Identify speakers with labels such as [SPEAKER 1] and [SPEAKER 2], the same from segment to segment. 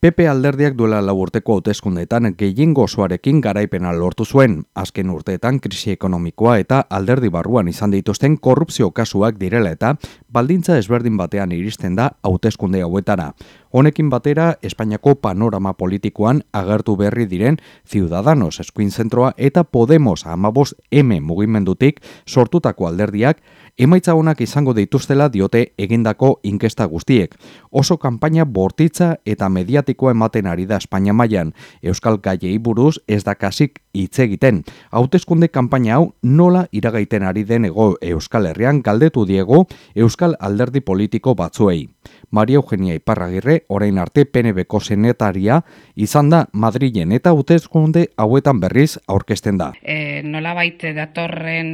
[SPEAKER 1] PP alderdiak duela lau urteko hauteskundeetan gehiengo osoarekin garaipena lortu zuen, azken urteetan krisi ekonomikoa eta alderdi barruan izan dituzten korrupzio kasuak direla eta baldintza ezberdin batean iristen da hauteskunde hauetara. Honekin batera, Espainiako panorama politikoan agertu berri diren Ciudadanos Eskuin Zentroa eta Podemos Amabos M mugimendutik sortutako alderdiak emaitza honak izango dituztela diote egindako inkesta guztiek. Oso kanpaina bortitza eta mediatikoa ematen ari da Espainia mailan. Euskal Gaiei buruz ez da kasik hitz egiten. Hauteskunde kanpaina hau nola iragaiten ari den ego Euskal Herrian galdetu diego Euskal Alderdi politiko batzuei. Maria Eugenia Iparragirre, orain arte PNB-ko senetaria, izan da Madrilen eta hauteskunde hauetan berriz aurkezten da.
[SPEAKER 2] E, nola baite datorren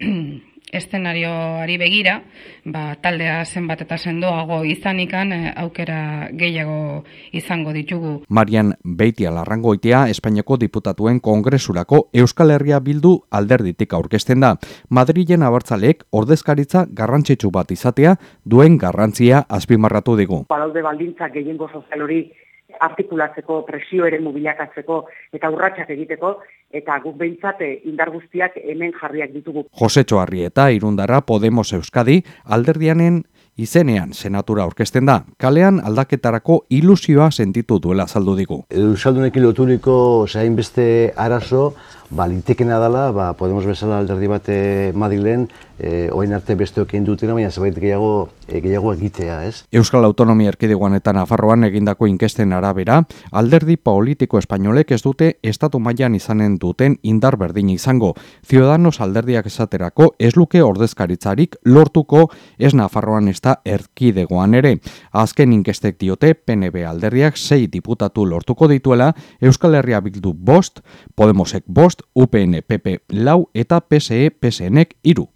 [SPEAKER 2] eszenarioari begira, ba, taldea zenbat eta sendoago izanikan eh, aukera gehiago izango ditugu.
[SPEAKER 1] Marian Beitia Larrangoitia, Espainiako diputatuen kongresurako Euskal Herria bildu alderditik aurkezten da. Madrilen abartzalek ordezkaritza garrantzitsu bat izatea duen garrantzia azpimarratu digu.
[SPEAKER 3] Balaude baldintzak gehiengo sozial hori artikulatzeko, presio ere mobilakatzeko eta urratsak egiteko, eta guk behintzate eh, indar guztiak hemen jarriak ditugu.
[SPEAKER 1] Jose Txoarri eta Irundara Podemos Euskadi alderdianen izenean senatura aurkezten da. Kalean aldaketarako ilusioa sentitu duela saldu digu.
[SPEAKER 4] Euskaldunekin loturiko zain beste arazo, ba, litekena dela, ba, Podemos bezala alderdi bat eh, Madilen, e, oin arte beste okein dutena, baina zerbait gehiago, gehiago egitea, ez?
[SPEAKER 1] Euskal Autonomia Erkidegoan eta Nafarroan egindako inkesten arabera, alderdi politiko espainolek ez dute estatu mailan izanen duten indar berdin izango. Ciudadanos alderdiak esaterako ez luke ordezkaritzarik lortuko ez Nafarroan ez da erkidegoan ere. Azken inkestek diote PNB alderdiak sei diputatu lortuko dituela, Euskal Herria bildu bost, Podemosek bost, UPN PP lau eta PSE PSNek iru.